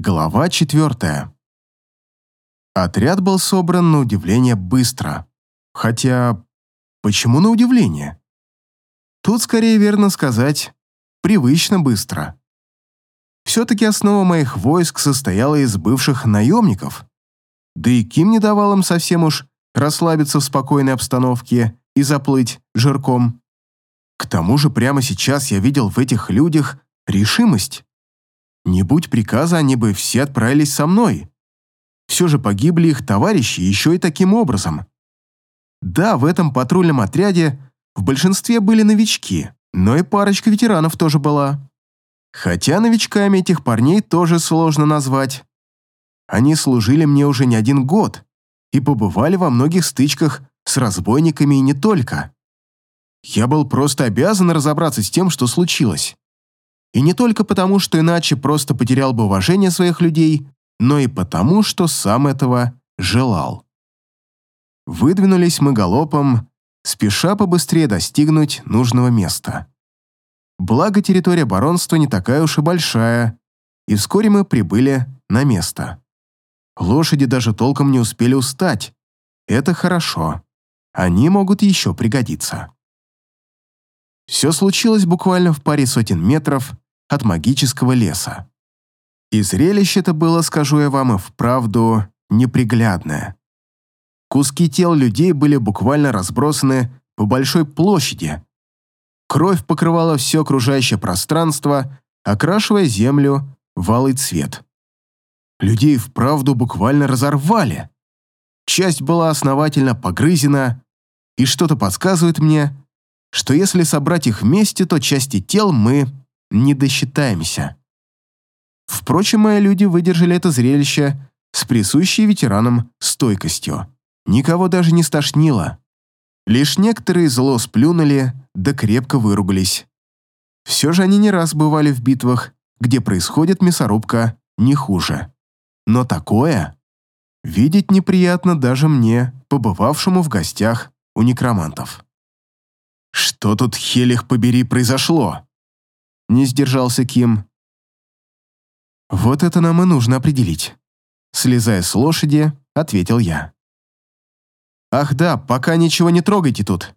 Глава четвертая. Отряд был собран на удивление быстро. Хотя, почему на удивление? Тут скорее верно сказать, привычно быстро. Все-таки основа моих войск состояла из бывших наемников. Да и Ким не давал им совсем уж расслабиться в спокойной обстановке и заплыть жирком. К тому же прямо сейчас я видел в этих людях решимость. Не будь приказа, они бы все отправились со мной. Все же погибли их товарищи еще и таким образом. Да, в этом патрульном отряде в большинстве были новички, но и парочка ветеранов тоже была. Хотя новичками этих парней тоже сложно назвать. Они служили мне уже не один год и побывали во многих стычках с разбойниками и не только. Я был просто обязан разобраться с тем, что случилось. И не только потому, что иначе просто потерял бы уважение своих людей, но и потому, что сам этого желал. Выдвинулись мы галопом, спеша побыстрее достигнуть нужного места. Благо территория баронства не такая уж и большая, и вскоре мы прибыли на место. Лошади даже толком не успели устать. Это хорошо. Они могут еще пригодиться. Все случилось буквально в паре сотен метров от магического леса. И зрелище это было, скажу я вам, и вправду неприглядное. Куски тел людей были буквально разбросаны по большой площади. Кровь покрывала все окружающее пространство, окрашивая землю в алый цвет. Людей вправду буквально разорвали. Часть была основательно погрызена, и что-то подсказывает мне, что если собрать их вместе, то части тел мы не досчитаемся. Впрочем, мои люди выдержали это зрелище с присущей ветеранам стойкостью. Никого даже не стошнило. Лишь некоторые зло сплюнули, да крепко выругались. Все же они не раз бывали в битвах, где происходит мясорубка не хуже. Но такое видеть неприятно даже мне, побывавшему в гостях у некромантов. «Что тут, хелих побери, произошло?» Не сдержался Ким. «Вот это нам и нужно определить», слезая с лошади, ответил я. «Ах да, пока ничего не трогайте тут.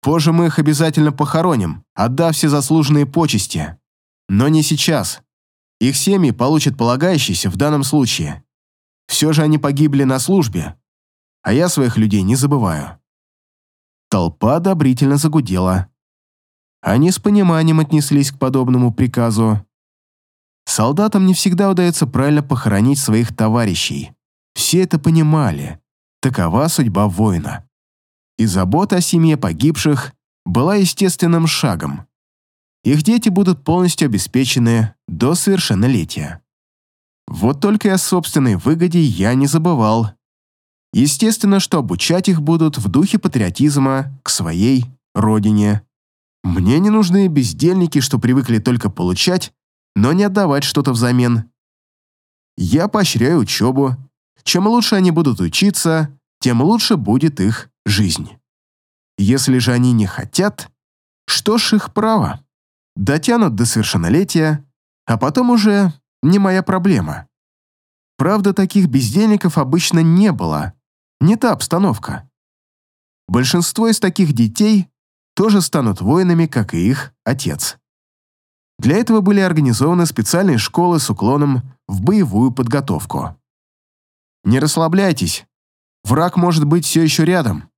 Позже мы их обязательно похороним, отдав все заслуженные почести. Но не сейчас. Их семьи получат полагающиеся в данном случае. Все же они погибли на службе, а я своих людей не забываю. Толпа одобрительно загудела. Они с пониманием отнеслись к подобному приказу. Солдатам не всегда удается правильно похоронить своих товарищей. Все это понимали. Такова судьба воина. И забота о семье погибших была естественным шагом. Их дети будут полностью обеспечены до совершеннолетия. Вот только о собственной выгоде я не забывал Естественно, что обучать их будут в духе патриотизма к своей родине. Мне не нужны бездельники, что привыкли только получать, но не отдавать что-то взамен. Я поощряю учебу. Чем лучше они будут учиться, тем лучше будет их жизнь. Если же они не хотят, что ж их право. Дотянут до совершеннолетия, а потом уже не моя проблема. Правда, таких бездельников обычно не было, не та обстановка. Большинство из таких детей тоже станут воинами, как и их отец. Для этого были организованы специальные школы с уклоном в боевую подготовку. Не расслабляйтесь, враг может быть все еще рядом.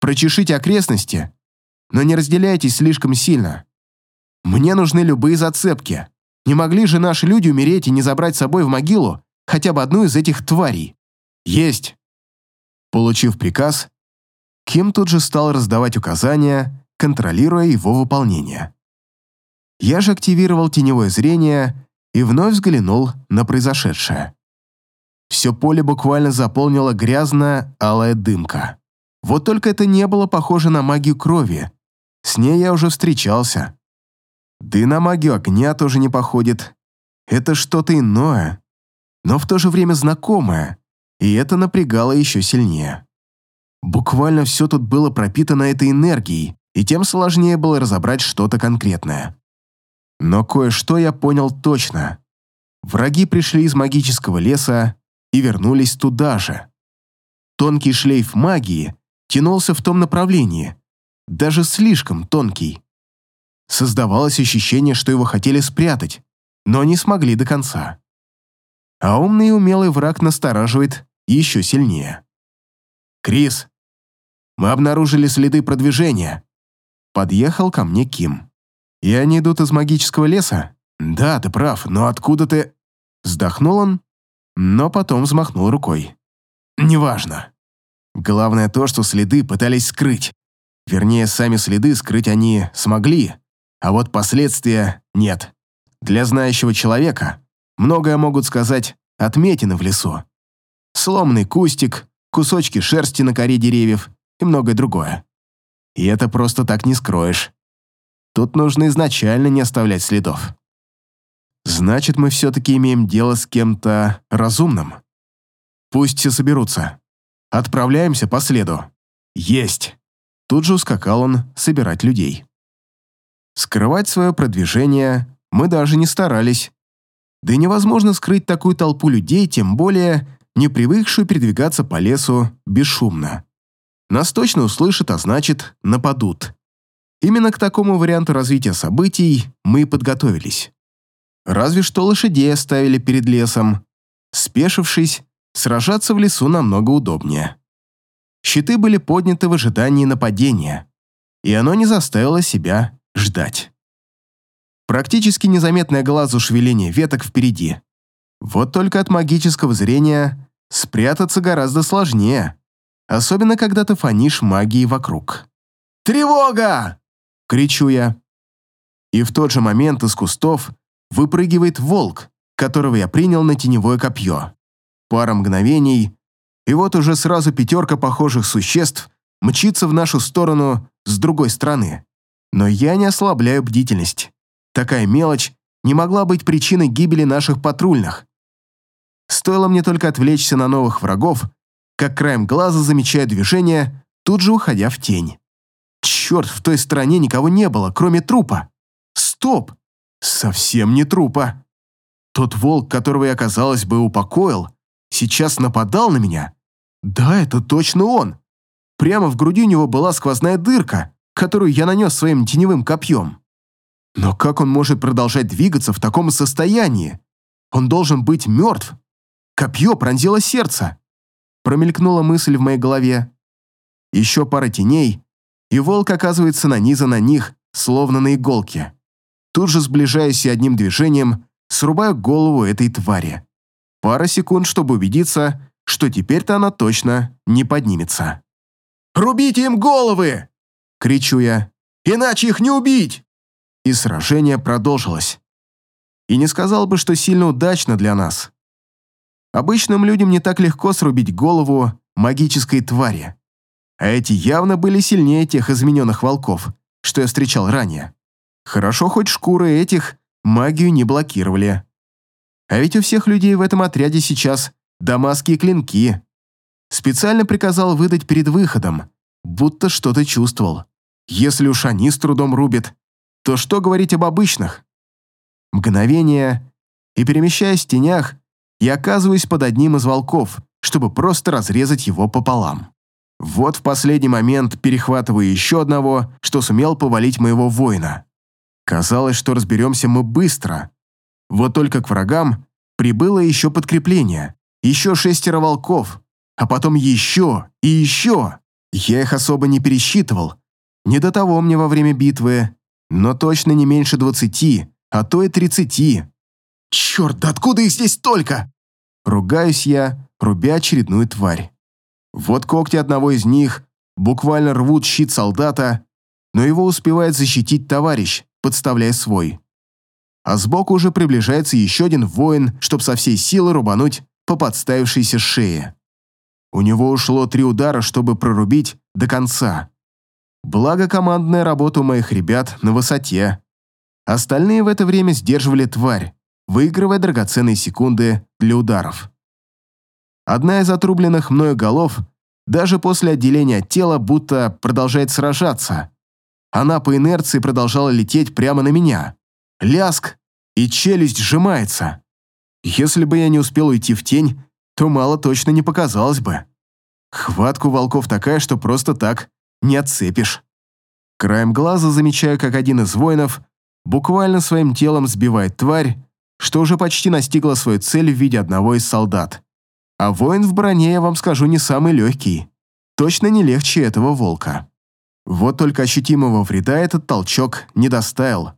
Прочешите окрестности, но не разделяйтесь слишком сильно. Мне нужны любые зацепки. Не могли же наши люди умереть и не забрать с собой в могилу хотя бы одну из этих тварей? Есть. Получив приказ, Ким тут же стал раздавать указания, контролируя его выполнение. Я же активировал теневое зрение и вновь взглянул на произошедшее. Все поле буквально заполнила грязная алая дымка. Вот только это не было похоже на магию крови. С ней я уже встречался. Да и на магию огня тоже не походит. Это что-то иное, но в то же время знакомое, и это напрягало еще сильнее. Буквально все тут было пропитано этой энергией, и тем сложнее было разобрать что-то конкретное. Но кое-что я понял точно. Враги пришли из магического леса и вернулись туда же. Тонкий шлейф магии тянулся в том направлении, даже слишком тонкий. Создавалось ощущение, что его хотели спрятать, но не смогли до конца. А умный и умелый враг настораживает еще сильнее. «Крис, мы обнаружили следы продвижения», — подъехал ко мне Ким. «И они идут из магического леса?» «Да, ты прав, но откуда ты...» Вздохнул он, но потом взмахнул рукой. «Неважно. Главное то, что следы пытались скрыть. Вернее, сами следы скрыть они смогли, а вот последствия нет. Для знающего человека многое могут сказать отметины в лесу. Сломанный кустик, кусочки шерсти на коре деревьев и многое другое. И это просто так не скроешь. Тут нужно изначально не оставлять следов. Значит, мы все-таки имеем дело с кем-то разумным. Пусть все соберутся. Отправляемся по следу. Есть. Тут же ускакал он собирать людей. Скрывать свое продвижение мы даже не старались. Да и невозможно скрыть такую толпу людей, тем более не привыкшую передвигаться по лесу бесшумно. Нас точно услышат, а значит, нападут. Именно к такому варианту развития событий мы и подготовились. Разве что лошадей оставили перед лесом. Спешившись, сражаться в лесу намного удобнее. Щиты были подняты в ожидании нападения, и оно не заставило себя ждать. Практически незаметное глазу шевеление веток впереди. Вот только от магического зрения спрятаться гораздо сложнее, особенно когда ты фонишь магией вокруг. «Тревога!» — кричу я. И в тот же момент из кустов выпрыгивает волк, которого я принял на теневое копье. Пара мгновений, и вот уже сразу пятерка похожих существ мчится в нашу сторону с другой стороны. Но я не ослабляю бдительность. Такая мелочь не могла быть причиной гибели наших патрульных. Стоило мне только отвлечься на новых врагов, как краем глаза замечаю движение, тут же уходя в тень. Черт, в той стороне никого не было, кроме трупа. Стоп! Совсем не трупа. Тот волк, которого я, казалось бы, упокоил, сейчас нападал на меня. Да, это точно он. Прямо в груди у него была сквозная дырка, которую я нанес своим теневым копьем. Но как он может продолжать двигаться в таком состоянии? Он должен быть мертв. Копье пронзило сердце. Промелькнула мысль в моей голове. Еще пара теней, и волк оказывается нанизан на них, словно на иголке. Тут же сближаюсь и одним движением срубаю голову этой твари. Пара секунд, чтобы убедиться, что теперь-то она точно не поднимется. «Рубите им головы!» — кричу я. «Иначе их не убить!» И сражение продолжилось. И не сказал бы, что сильно удачно для нас. Обычным людям не так легко срубить голову магической твари. А эти явно были сильнее тех измененных волков, что я встречал ранее. Хорошо, хоть шкуры этих магию не блокировали. А ведь у всех людей в этом отряде сейчас дамасские клинки. Специально приказал выдать перед выходом, будто что-то чувствовал. Если уж они с трудом рубят, то что говорить об обычных? Мгновение, и перемещаясь в тенях, я оказываюсь под одним из волков, чтобы просто разрезать его пополам. Вот в последний момент перехватываю еще одного, что сумел повалить моего воина. Казалось, что разберемся мы быстро. Вот только к врагам прибыло еще подкрепление, еще шестеро волков, а потом еще и еще. Я их особо не пересчитывал. Не до того мне во время битвы, но точно не меньше двадцати, а то и тридцати. Черт, да откуда их здесь столько? Ругаюсь я, рубя очередную тварь. Вот когти одного из них буквально рвут щит солдата, но его успевает защитить товарищ, подставляя свой. А сбоку уже приближается еще один воин, чтобы со всей силы рубануть по подставившейся шее. У него ушло три удара, чтобы прорубить до конца. Благо командная работа у моих ребят на высоте. Остальные в это время сдерживали тварь, выигрывая драгоценные секунды для ударов. Одна из отрубленных мною голов даже после отделения от тела будто продолжает сражаться, она по инерции продолжала лететь прямо на меня. Ляск, и челюсть сжимается. Если бы я не успел уйти в тень, то мало точно не показалось бы. Хватка у волков такая, что просто так не отцепишь. Краем глаза замечаю, как один из воинов буквально своим телом сбивает тварь, что уже почти настигла свою цель в виде одного из солдат. А воин в броне, я вам скажу, не самый легкий. Точно не легче этого волка. Вот только ощутимого вреда этот толчок не доставил.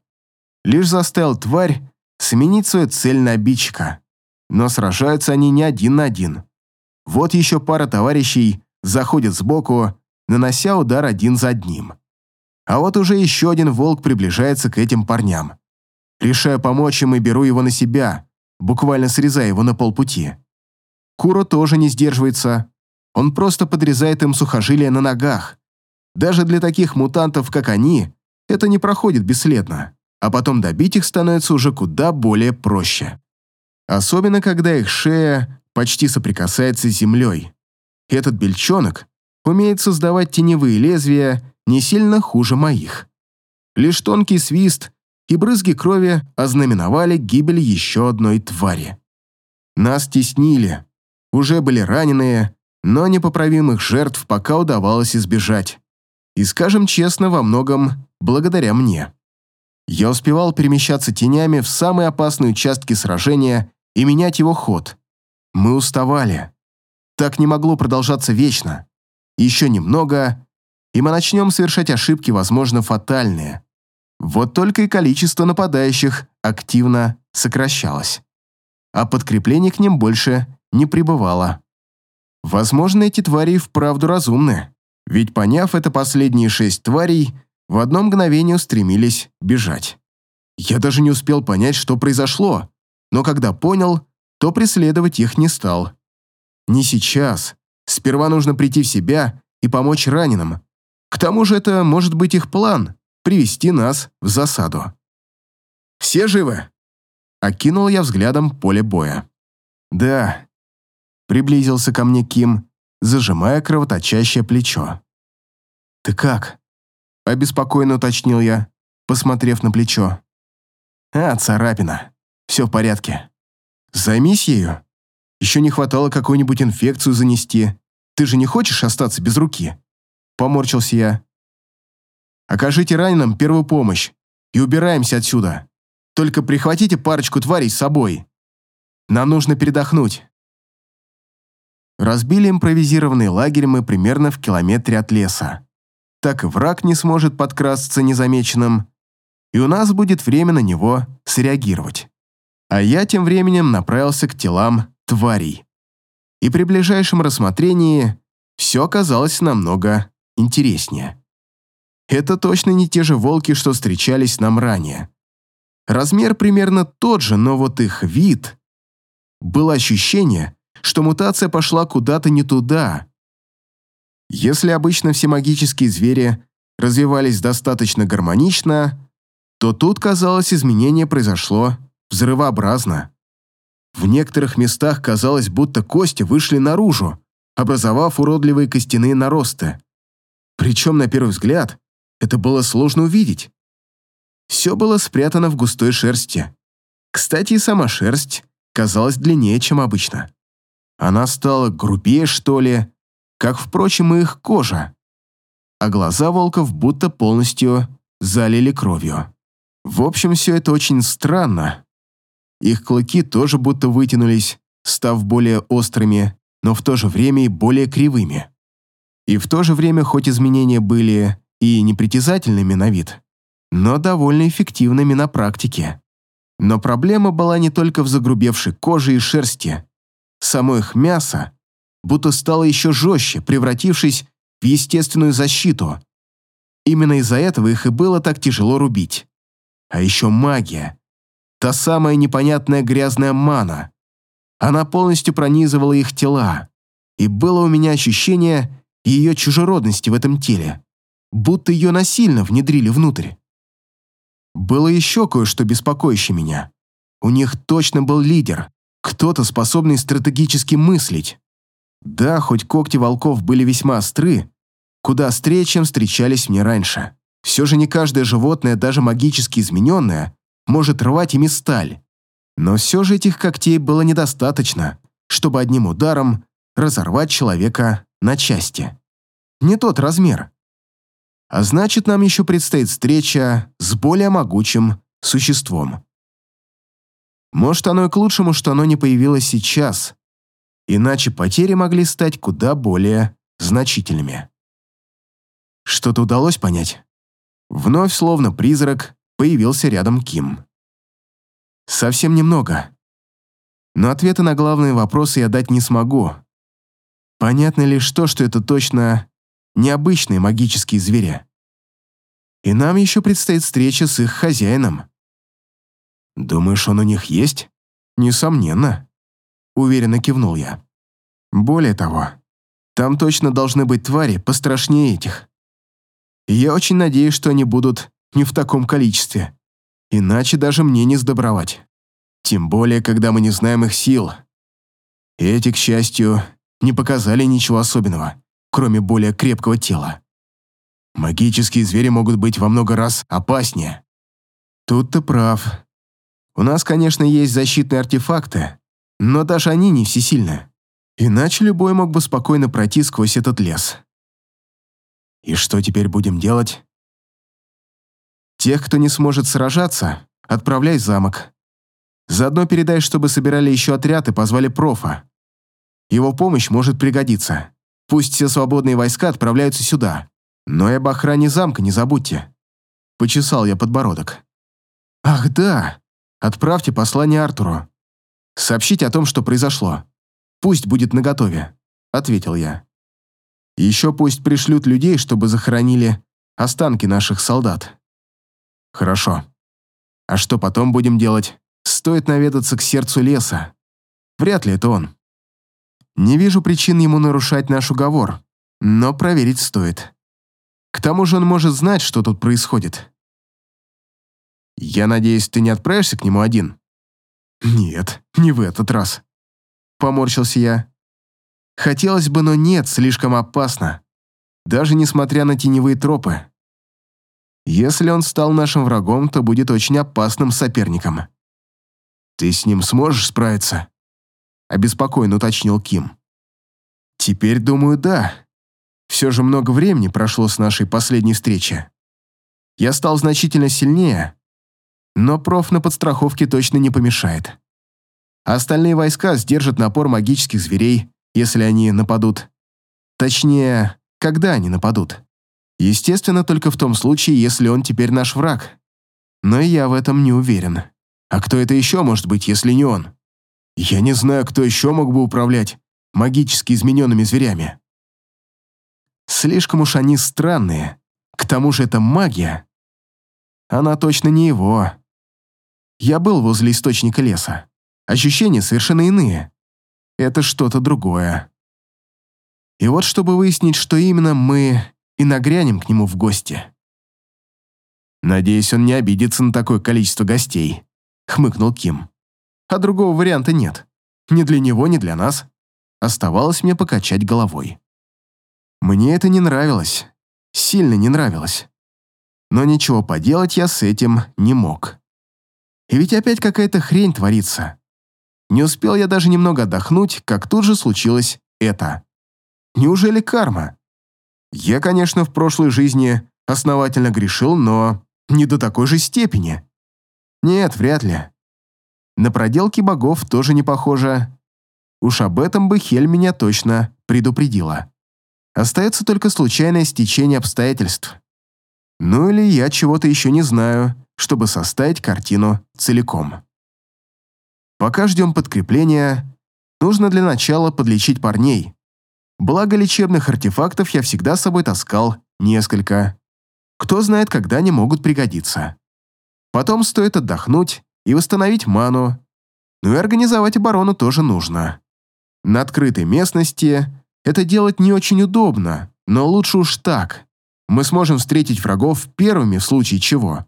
Лишь заставил тварь сменить свою цель на обидчика. Но сражаются они не один на один. Вот еще пара товарищей заходит сбоку, нанося удар один за одним. А вот уже еще один волк приближается к этим парням. Решаю помочь им и беру его на себя, буквально срезая его на полпути. Куро тоже не сдерживается. Он просто подрезает им сухожилия на ногах. Даже для таких мутантов, как они, это не проходит бесследно, а потом добить их становится уже куда более проще. Особенно, когда их шея почти соприкасается с землей. Этот бельчонок умеет создавать теневые лезвия не сильно хуже моих. Лишь тонкий свист и брызги крови ознаменовали гибель еще одной твари. Нас теснили, уже были раненые, но непоправимых жертв пока удавалось избежать. И, скажем честно, во многом благодаря мне. Я успевал перемещаться тенями в самые опасные участки сражения и менять его ход. Мы уставали. Так не могло продолжаться вечно. Еще немного, и мы начнем совершать ошибки, возможно, фатальные. Вот только и количество нападающих активно сокращалось. А подкреплений к ним больше не прибывало. Возможно, эти твари вправду разумны, ведь поняв это, последние шесть тварей в одно мгновение устремились бежать. Я даже не успел понять, что произошло, но когда понял, то преследовать их не стал. Не сейчас. Сперва нужно прийти в себя и помочь раненым. К тому же это может быть их план — привести нас в засаду. «Все живы?» Окинул я взглядом поле боя. «Да». Приблизился ко мне Ким, зажимая кровоточащее плечо. «Ты как?» — обеспокоенно уточнил я, посмотрев на плечо. «А, царапина. Все в порядке. Займись ею. Еще не хватало какую-нибудь инфекцию занести. Ты же не хочешь остаться без руки?» Поморщился я. «Окажите раненым первую помощь и убираемся отсюда. Только прихватите парочку тварей с собой. Нам нужно передохнуть». Разбили импровизированный лагерь мы примерно в километре от леса. Так и враг не сможет подкрасться незамеченным, и у нас будет время на него среагировать. А я тем временем направился к телам тварей. И при ближайшем рассмотрении все оказалось намного интереснее. Это точно не те же волки, что встречались нам ранее. Размер примерно тот же, но вот их вид... Было ощущение, что мутация пошла куда-то не туда. Если обычно все магические звери развивались достаточно гармонично, то тут, казалось, изменение произошло взрывообразно. В некоторых местах казалось, будто кости вышли наружу, образовав уродливые костяные наросты. Причем, на первый взгляд, это было сложно увидеть. Все было спрятано в густой шерсти. Кстати, и сама шерсть казалась длиннее, чем обычно. Она стала грубее, что ли, как, впрочем, и их кожа. А глаза волков будто полностью залили кровью. В общем, все это очень странно. Их клыки тоже будто вытянулись, став более острыми, но в то же время и более кривыми. И в то же время, хоть изменения были и непритязательными на вид, но довольно эффективными на практике. Но проблема была не только в загрубевшей коже и шерсти. Само их мясо будто стало еще жестче, превратившись в естественную защиту. Именно из-за этого их и было так тяжело рубить. А еще магия. Та самая непонятная грязная мана. Она полностью пронизывала их тела. И было у меня ощущение, ее чужеродности в этом теле, будто ее насильно внедрили внутрь. Было еще кое-что беспокоящее меня. У них точно был лидер, кто-то, способный стратегически мыслить. Да, хоть когти волков были весьма остры, куда острее, чем встречались мне раньше. Все же не каждое животное, даже магически измененное, может рвать ими сталь. Но все же этих когтей было недостаточно, чтобы одним ударом разорвать человека на части. Не тот размер. А значит, нам еще предстоит встреча с более могучим существом. Может, оно и к лучшему, что оно не появилось сейчас, иначе потери могли стать куда более значительными. Что-то удалось понять. Вновь, словно призрак, появился рядом Ким. Совсем немного. Но ответы на главные вопросы я дать не смогу. Понятно лишь то, что это точно необычные магические звери. И нам еще предстоит встреча с их хозяином. «Думаешь, он у них есть?» «Несомненно», — уверенно кивнул я. «Более того, там точно должны быть твари пострашнее этих. Я очень надеюсь, что они будут не в таком количестве, иначе даже мне не сдобровать. Тем более, когда мы не знаем их сил. Эти, к счастью, не показали ничего особенного, кроме более крепкого тела. Магические звери могут быть во много раз опаснее. Тут ты прав. У нас, конечно, есть защитные артефакты, но даже они не всесильны. Иначе любой мог бы спокойно пройти сквозь этот лес. И что теперь будем делать? Тех, кто не сможет сражаться, отправляй в замок. Заодно передай, чтобы собирали еще отряд и позвали профа. Его помощь может пригодиться. Пусть все свободные войска отправляются сюда. Но и об охране замка не забудьте. Почесал я подбородок. Ах да, отправьте послание Артуру. Сообщите о том, что произошло. Пусть будет наготове, ответил я. Еще пусть пришлют людей, чтобы захоронили останки наших солдат. Хорошо. А что потом будем делать? Стоит наведаться к сердцу леса. Вряд ли это он. Не вижу причин ему нарушать наш уговор, но проверить стоит. К тому же он может знать, что тут происходит. Я надеюсь, ты не отправишься к нему один? Нет, не в этот раз. Поморщился я. Хотелось бы, но нет, слишком опасно. Даже несмотря на теневые тропы. Если он стал нашим врагом, то будет очень опасным соперником. Ты с ним сможешь справиться? Обеспокоенно уточнил Ким. Теперь, думаю, да. Все же много времени прошло с нашей последней встречи. Я стал значительно сильнее, но проф на подстраховке точно не помешает. Остальные войска сдержат напор магических зверей если они нападут. Точнее, когда они нападут. Естественно, только в том случае, если он теперь наш враг. Но я в этом не уверен. А кто это еще может быть, если не он? Я не знаю, кто еще мог бы управлять магически измененными зверями. Слишком уж они странные. К тому же это магия. Она точно не его. Я был возле источника леса. Ощущения совершенно иные это что-то другое. И вот чтобы выяснить, что именно, мы и нагрянем к нему в гости. «Надеюсь, он не обидится на такое количество гостей», — хмыкнул Ким. «А другого варианта нет. Ни для него, ни для нас. Оставалось мне покачать головой. Мне это не нравилось. Сильно не нравилось. Но ничего поделать я с этим не мог. И ведь опять какая-то хрень творится. Не успел я даже немного отдохнуть, как тут же случилось это. Неужели карма? Я, конечно, в прошлой жизни основательно грешил, но не до такой же степени. Нет, вряд ли. На проделки богов тоже не похоже. Уж об этом бы Хель меня точно предупредила. Остается только случайное стечение обстоятельств. Ну или я чего-то еще не знаю, чтобы составить картину целиком. Пока ждем подкрепления, нужно для начала подлечить парней. Благо лечебных артефактов я всегда с собой таскал несколько. Кто знает, когда они могут пригодиться. Потом стоит отдохнуть и восстановить ману. Ну и организовать оборону тоже нужно. На открытой местности это делать не очень удобно, но лучше уж так. Мы сможем встретить врагов первыми в случае чего.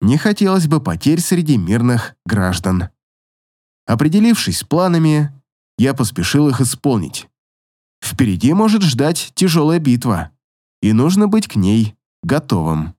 Не хотелось бы потерь среди мирных граждан. Определившись с планами, я поспешил их исполнить. Впереди может ждать тяжелая битва, и нужно быть к ней готовым.